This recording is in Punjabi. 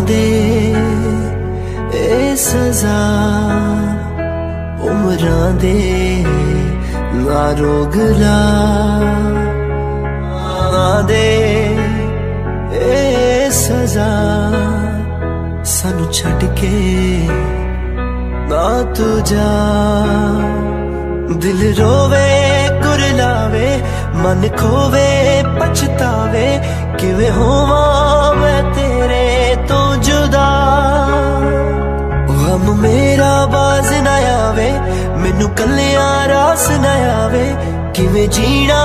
ਦੇ ਇਹ ਸਜ਼ਾ ਉਮਰਾਂ ਦੇ ਨਾ ਰੋਗ ਲਾ ਦੇ ਇਹ ਸਜ਼ਾ ਸਾਨੂੰ ਛੱਡ ਕੇ ਨਾ ਤੂੰ ਜਾ ਦਿਲ ਰੋਵੇ ਕੁਰਲਾਵੇ ਮਨ ਖੋਵੇ, ਪਛਤਾਵੇ, ਕਿਵੇਂ ਹੋਵਾਂ? ਆਵੇ ਮੈਨੂੰ ਕੱਲਿਆਂ ਰਾਸ ਨਾ ਆਵੇ ਕਿਵੇਂ ਜੀਣਾ